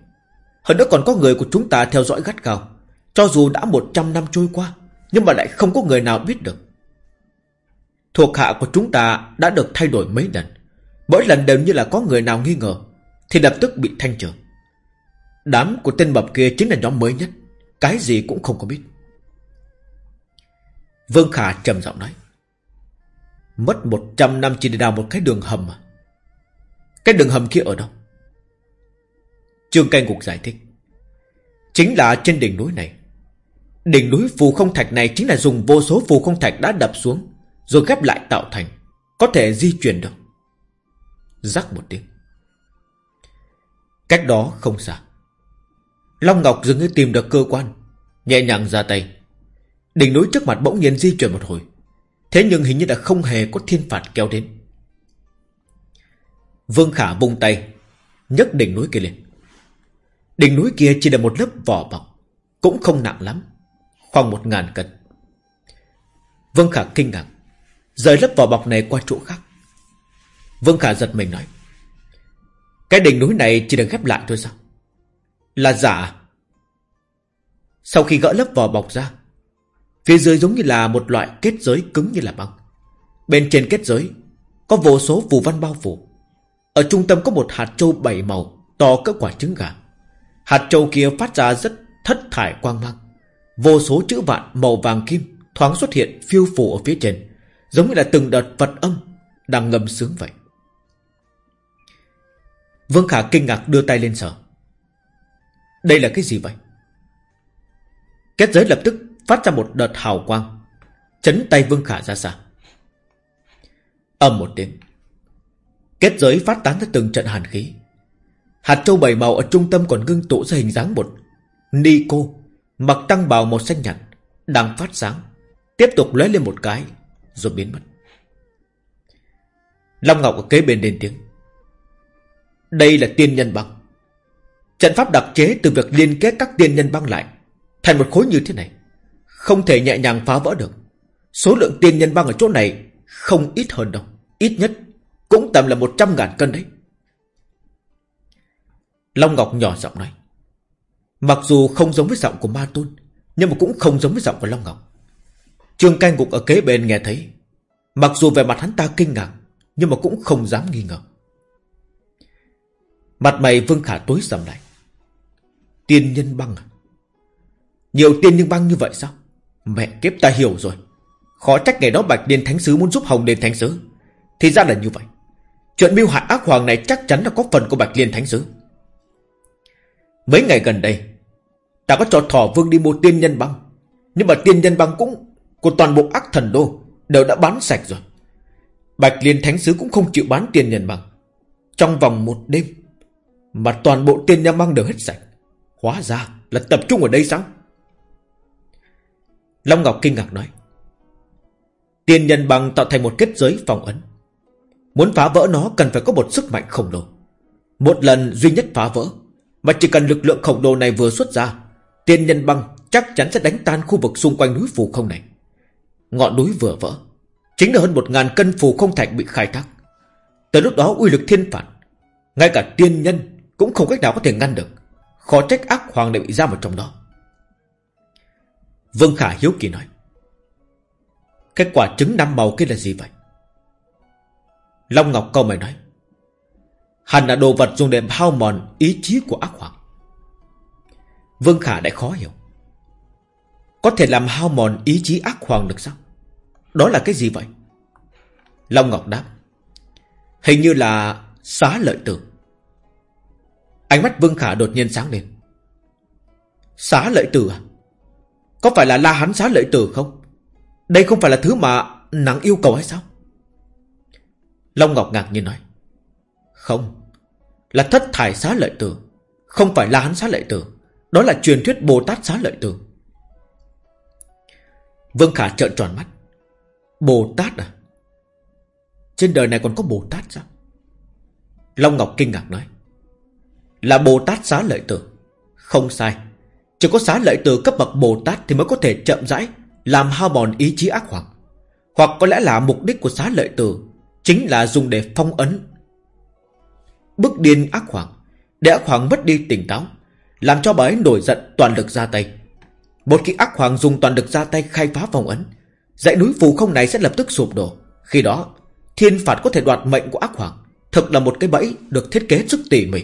Hơn nữa còn có người của chúng ta theo dõi gắt gao. Cho dù đã 100 năm trôi qua, nhưng mà lại không có người nào biết được. Thuộc hạ của chúng ta đã được thay đổi mấy lần. Mỗi lần đều như là có người nào nghi ngờ, thì lập tức bị thanh trừ. Đám của tên mập kia chính là nhóm mới nhất. Cái gì cũng không có biết Vương Khả trầm giọng nói Mất một trăm năm chỉ để đào một cái đường hầm mà Cái đường hầm kia ở đâu Trương Canh Ngục giải thích Chính là trên đỉnh núi này Đỉnh núi phù không thạch này Chính là dùng vô số phù không thạch đã đập xuống, Rồi ghép lại tạo thành, Có thể di chuyển được. Rắc một tiếng. Cách đó không xa. Long Ngọc dường như tìm được cơ quan, Nhẹ nhàng ra tay. Đỉnh núi trước mặt bỗng nhiên di chuyển một hồi. Thế nhưng hình như là không hề có thiên phạt kéo đến. Vương Khả vung tay, nhấc đỉnh núi kia lên. Đỉnh núi kia chỉ là một lớp vỏ bọc, Cũng không nặng lắm. Khoảng một ngàn cân. Vương Khả kinh ngạc, Rời lớp vỏ bọc này qua chỗ khác. Vương Khả giật mình nói, Cái đỉnh núi này chỉ được ghép lại thôi sao? Là giả à? Sau khi gỡ lớp vỏ bọc ra, Phía dưới giống như là một loại kết giới cứng như là băng. Bên trên kết giới Có vô số phù văn bao phủ. Ở trung tâm có một hạt châu bảy màu, To cỡ quả trứng gà. Hạt châu kia phát ra rất thất thải quang mang. Vô số chữ vạn màu vàng kim Thoáng xuất hiện phiêu phủ ở phía trên Giống như là từng đợt vật âm Đang ngâm sướng vậy Vương Khả kinh ngạc đưa tay lên sở đây là cái gì vậy? Kết giới lập tức phát ra một đợt hào quang, chấn tay Vương Khả ra xa. Âm một tiếng. Kết giới phát tán ra từng trận hàn khí. Hạt châu bảy màu ở trung tâm còn ngưng tụ ra hình dáng một ni cô mặc tăng bào màu xanh nhạt đang phát sáng, tiếp tục lóe lên một cái rồi biến mất. Long Ngọc ở kế bên lên tiếng. Đây là tiên nhân băng. Trận pháp đặc chế từ việc liên kết các tiên nhân băng lại Thành một khối như thế này Không thể nhẹ nhàng phá vỡ được Số lượng tiên nhân băng ở chỗ này Không ít hơn đâu Ít nhất cũng tầm là 100 ngàn cân đấy Long Ngọc nhỏ giọng nói Mặc dù không giống với giọng của Ma Tôn, Nhưng mà cũng không giống với giọng của Long Ngọc. Trương Cai ngục ở kế bên nghe thấy. Mặc dù về mặt hắn ta kinh ngạc, Nhưng mà cũng không dám nghi ngờ. Mặt mày Vương Khả tối sầm lại. Tiên nhân băng à? Nhiều tiên nhân băng như vậy sao? Mẹ kiếp ta hiểu rồi. Khó trách ngày đó Bạch Liên Thánh Sứ muốn giúp Hồng Liên Thánh Sứ. Thì ra là như vậy. Chuyện mưu hại ác hoàng này chắc chắn là có phần của Bạch Liên Thánh Sứ. Mấy ngày gần đây Ta có cho thỏ vương đi mua tiên nhân băng. Nhưng mà tiên nhân băng cũng Của toàn bộ ác thần đô Đều đã bán sạch rồi. Bạch Liên Thánh Sứ cũng không chịu bán tiên nhân băng. Trong vòng một đêm Mà toàn bộ tiên nhân băng đều hết sạch, Hóa ra là tập trung ở đây sao? Long Ngọc kinh ngạc nói, Tiên nhân băng tạo thành một kết giới phòng ấn. Muốn phá vỡ nó cần phải có một sức mạnh khổng lồ. Một lần duy nhất phá vỡ, Mà chỉ cần lực lượng khổng lồ này vừa xuất ra Tiên nhân băng chắc chắn sẽ đánh tan khu vực xung quanh núi phù không này. Ngọn núi vừa vỡ Chính là hơn một ngàn cân phù không thạch bị khai thác. Tới lúc đó uy lực thiên phản, Ngay cả tiên nhân Cũng không cách nào có thể ngăn được. Khó trách ác hoàng lại bị giam ở trong đó. Vương Khả hiếu kỳ nói Kết quả trứng năm màu kia là gì vậy? Long Ngọc câu mày nói Hẳn là đồ vật dùng để hao mòn ý chí của ác hoàng. Vương Khả đã khó hiểu. Có thể làm hao mòn ý chí ác hoàng được sao? Đó là cái gì vậy? Long Ngọc đáp. Hình như là xá lợi tử. Ánh mắt Vương Khả đột nhiên sáng lên. Xá lợi tử à? Có phải là la hắn xá lợi tử không? Đây không phải là thứ mà Nắng yêu cầu hay sao? Long Ngọc ngạc nhiên nói. Không, Là thất thải xá lợi tử, Không phải la hắn xá lợi tử. Đó là truyền thuyết Bồ Tát xá lợi tử. Vương Khả trợn tròn mắt. Bồ Tát à? Trên đời này còn có Bồ Tát sao? Long Ngọc kinh ngạc nói. Là Bồ Tát xá lợi tử. Không sai. Chỉ có xá lợi tử cấp bậc Bồ Tát Thì mới có thể chậm rãi Làm hao mòn ý chí ác hoặc. Hoặc có lẽ là mục đích của xá lợi tử Chính là dùng để phong ấn. Bức điên ác hoàng Để ác hoàng mất đi tỉnh táo. Làm cho bà ấy nổi giận toàn lực ra tay Một khi ác hoàng dùng toàn lực ra tay khai phá phòng ấn Dãy núi phù không này sẽ lập tức sụp đổ Khi đó, Thiên phạt có thể đoạt mệnh của ác hoàng Thực là một cái bẫy được thiết kế rất tỉ mỉ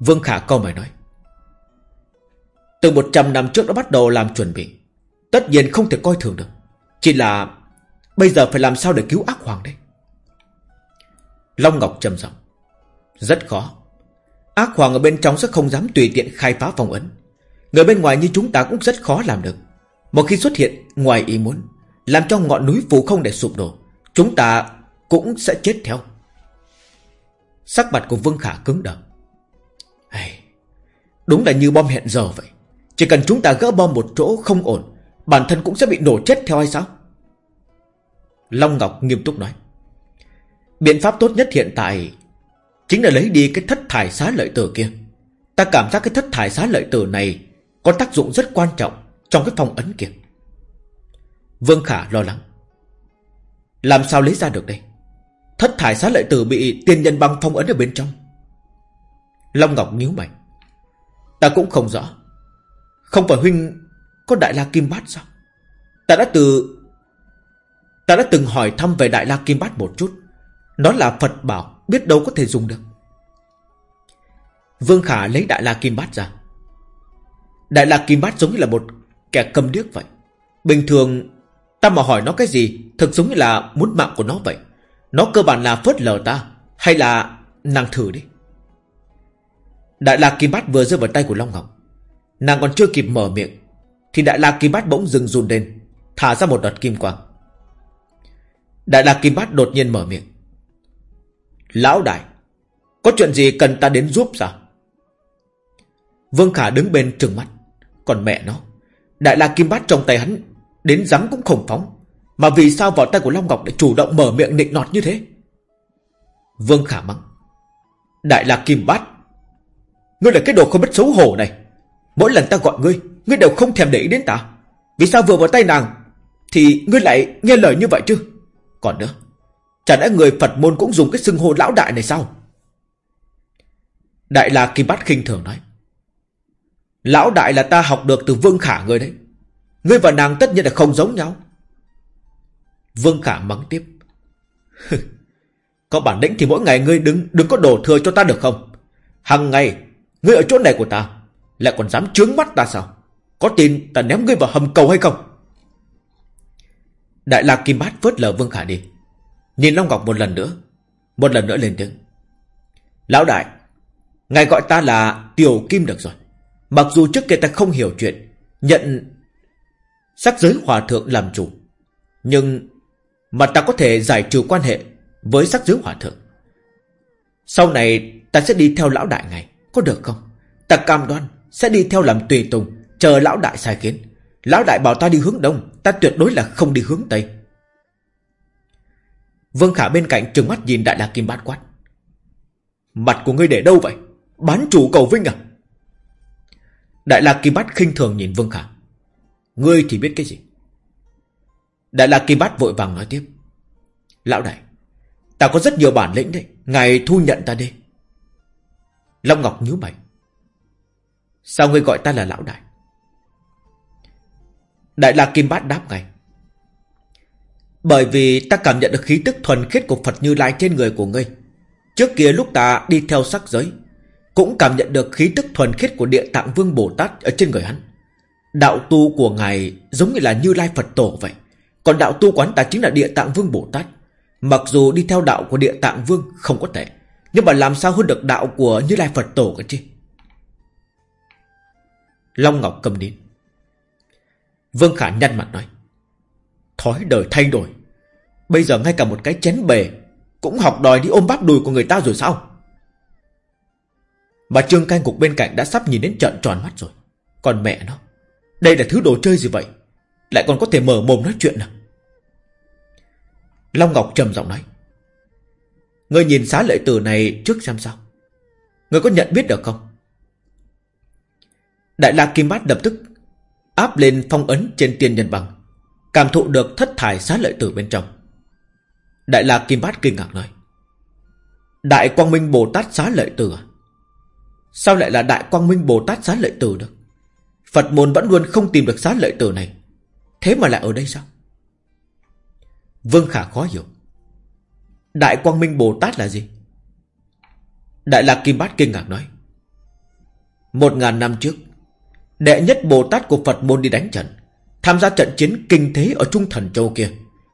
Vương Khả câu mày nói. Từ 100 năm trước đã bắt đầu làm chuẩn bị. Tất nhiên không thể coi thường được. Chỉ là bây giờ phải làm sao để cứu ác hoàng đây? Long Ngọc trầm giọng. Rất khó. Ác hoàng ở bên trong sẽ không dám tùy tiện khai phá phòng ấn. Người bên ngoài như chúng ta cũng rất khó làm được. Một khi xuất hiện ngoài ý muốn, làm cho ngọn núi phủ không để sụp đổ, chúng ta cũng sẽ chết theo. Sắc mặt của Vương Khả cứng đờ. Đúng là như bom hẹn giờ vậy Chỉ cần chúng ta gỡ bom một chỗ không ổn Bản thân cũng sẽ bị nổ chết theo hay sao Long Ngọc nghiêm túc nói Biện pháp tốt nhất hiện tại Chính là lấy đi cái thất thải xá lợi tử kia. Ta cảm giác cái thất thải xá lợi tử này Có tác dụng rất quan trọng Trong cái phong ấn kia. Vương Khả lo lắng. Làm sao lấy ra được đây? Thất thải xá lợi tử bị tiên nhân băng phong ấn ở bên trong. Long Ngọc nhíu mày. Ta cũng không rõ. Không phải huynh Có Đại La Kim Bát sao? Ta đã từ, Ta đã từng hỏi thăm về Đại La Kim Bát một chút. Nó là Phật bảo. Biết đâu có thể dùng được. Vương Khả lấy Đại La Kim Bát ra. Đại La Kim Bát giống như là một Kẻ cầm điếc vậy. Bình thường, Ta mà hỏi nó cái gì, Thực giống như là muốn mạng của nó vậy. Nó cơ bản là phớt lờ ta, Hay là nàng thử đi. Đại La Kim Bát vừa rơi vào tay của Long Ngọc. Nàng còn chưa kịp mở miệng, Thì Đại La Kim Bát bỗng dừng run lên, Thả ra một đợt kim quang. Đại La Kim Bát đột nhiên mở miệng. Lão đại, Có chuyện gì cần ta đến giúp sao? Vương Khả đứng bên trừng mắt. Còn mẹ nó, Đại La Kim Bát trong tay hắn, Đến rắn cũng không phóng. Mà vì sao vào tay của Long Ngọc lại chủ động mở miệng nịnh nọt như thế? Vương Khả mắng. Đại La Kim Bát, Ngươi là cái đồ không biết xấu hổ này. Mỗi lần ta gọi ngươi Ngươi đều không thèm để ý đến ta. Vì sao vừa vào tay nàng, Thì ngươi lại nghe lời như vậy chứ? Còn nữa chả lẽ người Phật môn cũng dùng cái xưng hô lão đại này sao? Đại La Kim Bát khinh thường nói, Lão đại là ta học được từ Vương Khả người đấy. Ngươi và nàng tất nhiên là không giống nhau. Vương Khả mắng tiếp, Có bản lĩnh thì mỗi ngày ngươi đứng đừng có đổ thừa cho ta được không? Hằng ngày, Ngươi ở chỗ này của ta, Lại còn dám trướng mắt ta sao? Có tin ta ném ngươi vào hầm cầu hay không? Đại La Kim Bát vớt lờ Vương Khả đi. Nhìn Long Ngọc một lần nữa. Một lần nữa lên tiếng. Lão đại, Ngài gọi ta là Tiểu Kim được rồi. Mặc dù trước kia ta không hiểu chuyện, Nhận sắc giới hòa thượng làm chủ, Nhưng Mà ta có thể giải trừ quan hệ Với sắc giới hòa thượng. Sau này ta sẽ đi theo lão đại ngài, Có được không? Ta cam đoan sẽ đi theo làm tùy tùng, Chờ lão đại sai kiến Lão đại bảo ta đi hướng đông, Ta tuyệt đối là không đi hướng tây. Vương Khả bên cạnh trừng mắt nhìn Đại la Kim Bát quát. Mặt của ngươi để đâu vậy? Bán chủ cầu vinh à? Đại la Kim Bát khinh thường nhìn Vương Khả. Ngươi thì biết cái gì? Đại la Kim Bát vội vàng nói tiếp. Lão đại, ta có rất nhiều bản lĩnh đấy. Ngài thu nhận ta đi. Long Ngọc nhíu mày. Sao ngươi gọi ta là lão đại? Đại la Kim Bát đáp ngay. Bởi vì ta cảm nhận được khí tức thuần khiết của Phật Như Lai trên người của ngươi. Trước kia lúc ta đi theo sắc giới, cũng cảm nhận được khí tức thuần khiết của địa tạng vương Bồ Tát ở trên người hắn. Đạo tu của ngài giống như là Như Lai Phật Tổ vậy. Còn đạo tu quán ta chính là địa tạng vương Bồ Tát. Mặc dù đi theo đạo của địa tạng vương không có thể, nhưng mà làm sao hơn được đạo của Như Lai Phật Tổ cơ chứ? Long Ngọc cầm đến. Vương Khả nhăn mặt nói. Thói đời thay đổi. Bây giờ ngay cả một cái chén bề Cũng học đòi đi ôm bắp đùi của người ta rồi sao? Bà Trương Canh Cục bên cạnh đã sắp nhìn đến trận tròn mắt rồi. Còn mẹ nó, Đây là thứ đồ chơi gì vậy? Lại còn có thể mở mồm nói chuyện à? Long Ngọc trầm giọng nói, Ngươi nhìn xá lợi tử này trước xem sao. Ngươi có nhận biết được không? Đại La Kim Bát lập tức Áp lên phong ấn trên tiên nhân bằng. Cảm thụ được thất thải xá lợi tử bên trong. Đại La Kim Bát kinh ngạc nói, Đại Quang Minh Bồ Tát xá lợi tử à? Sao lại là Đại Quang Minh Bồ Tát xá lợi tử được? Phật môn vẫn luôn không tìm được xá lợi tử này. Thế mà lại ở đây sao? Vương Khả khó hiểu, Đại Quang Minh Bồ Tát là gì? Đại Lạc Kim Bát kinh ngạc nói, Một ngàn năm trước, Đệ nhất Bồ Tát của Phật môn đi đánh trận Tham gia trận chiến kinh thế ở Trung Thần Châu kia,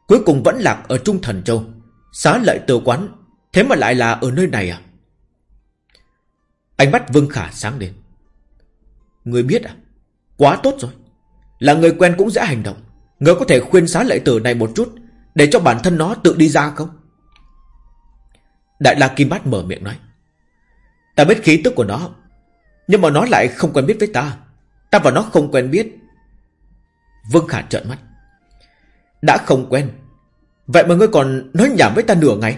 Cuối cùng vẫn lạc ở Trung Thần Châu, Xá lợi từ quán, Thế mà lại là ở nơi này à? Ánh mắt Vương Khả sáng lên. Người biết à? Quá tốt rồi. Là người quen cũng dễ hành động. Người có thể khuyên xá lợi tử này một chút, Để cho bản thân nó tự đi ra không? Đại La Kim Bát mở miệng nói. Ta biết khí tức của nó, Nhưng mà nó lại không quen biết với ta. Ta và nó không quen biết Vương Khả trợn mắt. Đã không quen. Vậy mà ngươi còn nói nhảm với ta nửa ngày.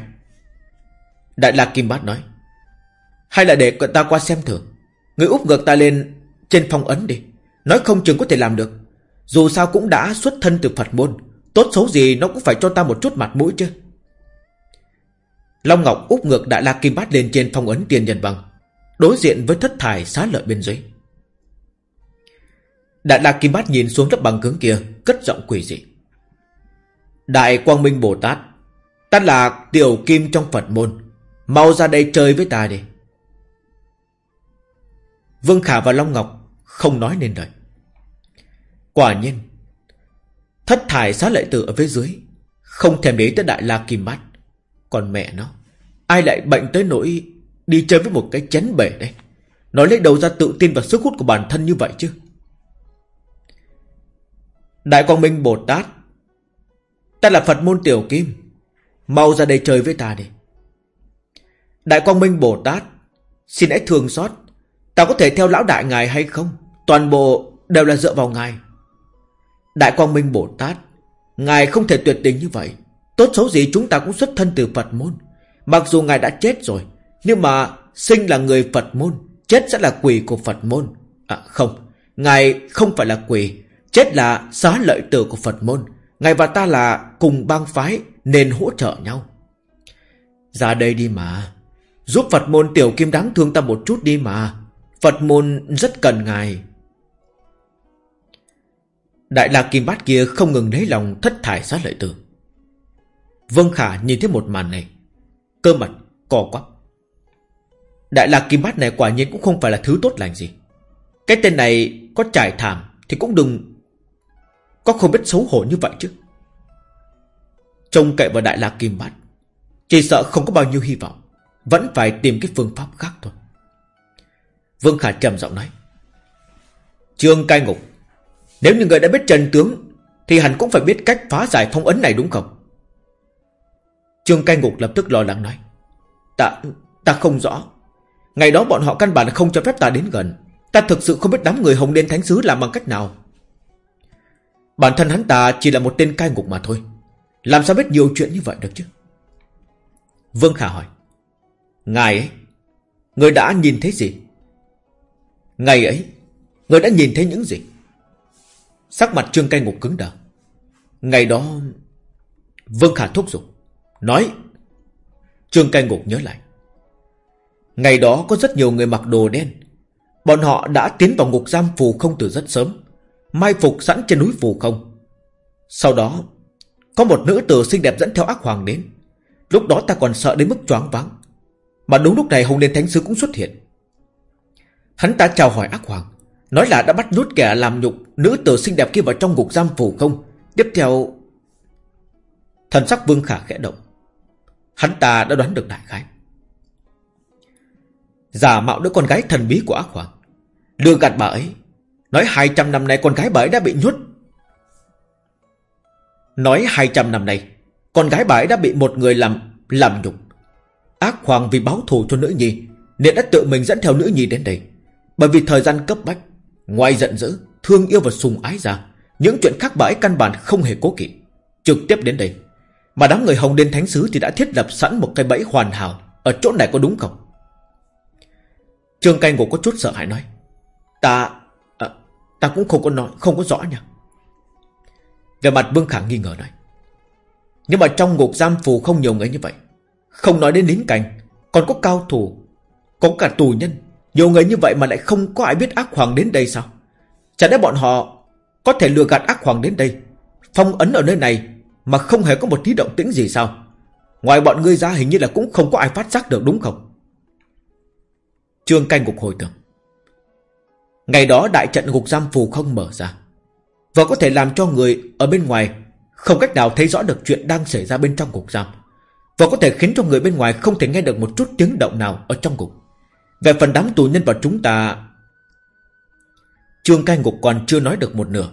Đại Lạc Kim Bát nói. Hay là để ta qua xem thử. Ngươi úp ngược ta lên trên phong ấn đi. Nói không chừng có thể làm được. Dù sao cũng đã xuất thân từ Phật môn. Tốt xấu gì nó cũng phải cho ta một chút mặt mũi chứ. Long Ngọc úp ngược Đại La Kim Bát lên trên phong ấn tiền nhân bằng. Đối diện với thất thải xá lợi bên dưới. Đại La Kim Bát nhìn xuống lớp bằng cứng kia, Cất giọng quỷ dị. Đại Quang Minh Bồ Tát, Ta là Tiểu Kim trong Phật môn, Mau ra đây chơi với ta đi. Vương Khả và Long Ngọc Không nói nên lời. Quả nhiên, Thất thải xá lợi tử ở phía dưới, Không thèm để tới Đại La Kim Bát. Còn mẹ nó, Ai lại bệnh tới nỗi Đi chơi với một cái chén bể đây? Nói lấy đầu ra tự tin và sức hút của bản thân như vậy chứ. Đại Quang Minh, Bồ Tát. Ta là Phật môn Tiểu Kim. Mau ra đây chơi với ta đi. Đại Quang Minh, Bồ Tát, Xin hãy thương xót. Ta có thể theo lão đại ngài hay không? Toàn bộ đều là dựa vào ngài. Đại Quang Minh, Bồ Tát, Ngài không thể tuyệt tình như vậy. Tốt xấu gì chúng ta cũng xuất thân từ Phật môn. Mặc dù ngài đã chết rồi, Nhưng mà sinh là người Phật môn, Chết sẽ là quỷ của Phật môn. À không, Ngài không phải là quỷ Chết là xá lợi tử của Phật môn. Ngài và ta là cùng bang phái Nên hỗ trợ nhau. Ra đây đi mà. Giúp Phật môn tiểu kim đáng thương ta một chút đi mà. Phật môn rất cần ngài. Đại lạc kim bát kia không ngừng lấy lòng thất thải sát lợi tử Vương Khả nhìn thấy một màn này. Cơ mặt co quắp. Đại lạc kim bát này quả nhiên cũng không phải là thứ tốt lành gì. Cái tên này có trải thảm Thì cũng đừng có không biết xấu hổ như vậy chứ? Trông cậy vào đại la kim bát Chỉ sợ không có bao nhiêu hy vọng Vẫn phải tìm cái phương pháp khác thôi. Vương Khả trầm giọng nói Trương cai ngục Nếu như người đã biết trần tướng Thì hẳn cũng phải biết cách phá giải phong ấn này đúng không? Trương cai ngục lập tức lo lắng nói Ta, ta không rõ. Ngày đó bọn họ căn bản không cho phép ta đến gần. Ta thực sự không biết đám người Hồng Đen Thánh Sứ làm bằng cách nào. Bản thân hắn ta chỉ là một tên cai ngục mà thôi. Làm sao biết nhiều chuyện như vậy được chứ? Vương Khả hỏi. Ngài ấy, Người đã nhìn thấy gì? Ngày ấy, Người đã nhìn thấy những gì? Sắc mặt Trương Cai Ngục cứng đờ. Ngày đó, Vương Khả thúc giục, Nói, Trương Cai Ngục nhớ lại. Ngày đó có rất nhiều người mặc đồ đen. Bọn họ đã tiến vào ngục giam phù không từ rất sớm. Mai phục sẵn trên núi phù không. Sau đó, Có một nữ tử xinh đẹp dẫn theo ác hoàng đến. Lúc đó ta còn sợ đến mức choáng váng. Mà đúng lúc này Hồng Liên Thánh Sứ cũng xuất hiện. Hắn ta chào hỏi ác hoàng, Nói là đã bắt nhốt kẻ làm nhục Nữ tử xinh đẹp kia vào trong ngục giam phù không. Tiếp theo, Thần sắc vương khả khẽ động. Hắn ta đã đoán được đại khái. Giả mạo đứa con gái thần bí của ác hoàng, Đưa gạt bà ấy Nói 200 năm nay con gái bà ấy đã bị nhốt. Nói 200 năm nay Con gái bà ấy đã bị một người làm Làm nhục. Ác hoàng vì báo thù cho nữ nhi Nên đã tự mình dẫn theo nữ nhi đến đây. Bởi vì thời gian cấp bách Ngoài giận dữ, thương yêu và sùng ái ra Những chuyện khác bà ấy căn bản không hề cố kỵ. Trực tiếp đến đây Mà đám người Hồng Đen Thánh Sứ thì đã thiết lập sẵn một cái bẫy hoàn hảo Ở chỗ này có đúng không? Trương Canh Ngục có chút sợ hãi nói Ta Ta cũng không có nói, Không có rõ nha. Về mặt Vương Khả nghi ngờ nói, Nhưng mà trong ngục giam phù không nhiều người như vậy, Không nói đến lính canh Còn có cao thủ, Có cả tù nhân, nhiều người như vậy mà lại không có ai biết ác hoàng đến đây sao? Chả lẽ bọn họ Có thể lừa gạt ác hoàng đến đây, Phong ấn ở nơi này Mà không hề có một tí động tĩnh gì sao? Ngoài bọn ngươi ra hình như là cũng không có ai phát giác được, đúng không? Trương canh ngục hồi tưởng Ngày đó đại trận ngục giam phù không mở ra. Và có thể làm cho người ở bên ngoài Không cách nào thấy rõ được chuyện đang xảy ra bên trong ngục giam. Và có thể khiến cho người bên ngoài không thể nghe được một chút tiếng động nào ở trong ngục. Về phần đám tù nhân vật chúng ta, Trương cai ngục còn chưa nói được một nửa,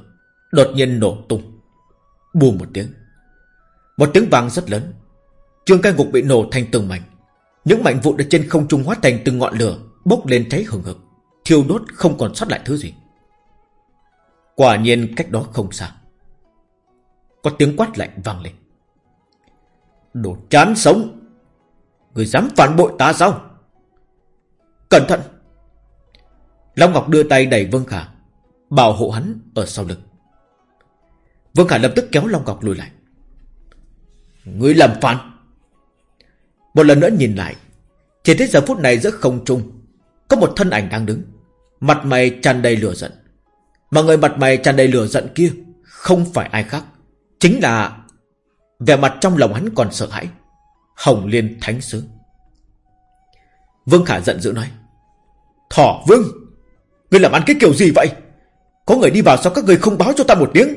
Đột nhiên nổ tung. Bùm một tiếng. Một tiếng vang rất lớn. Trương cai ngục bị nổ thành từng mảnh. Những mảnh vụn ở trên không trung hóa thành từng ngọn lửa Bốc lên cháy hừng hực. Thiêu đốt không còn sót lại thứ gì. Quả nhiên cách đó không xa, Có tiếng quát lạnh vang lên. Đồ chán sống, Người dám phản bội ta sao? Cẩn thận! Long Ngọc đưa tay đẩy Vương Khả, Bảo hộ hắn ở sau lưng. Vương Khả lập tức kéo Long Ngọc lùi lại. Người làm phản! Một lần nữa nhìn lại, Chỉ thấy giờ phút này giữa không trung, Có một thân ảnh đang đứng. Mặt mày tràn đầy lửa giận. Mà người mặt mày tràn đầy lửa giận kia Không phải ai khác Chính là Vẻ mặt trong lòng hắn còn sợ hãi Hồng Liên Thánh Sứ. Vương Khả giận dữ nói Thỏ Vương Ngươi làm ăn cái kiểu gì vậy? Có người đi vào sao các người không báo cho ta một tiếng?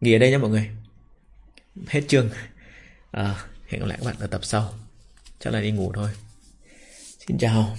Nghỉ ở đây nha mọi người. Hết chương. À, Hẹn gặp lại các bạn ở tập sau. Chắc là đi ngủ thôi. Xin chào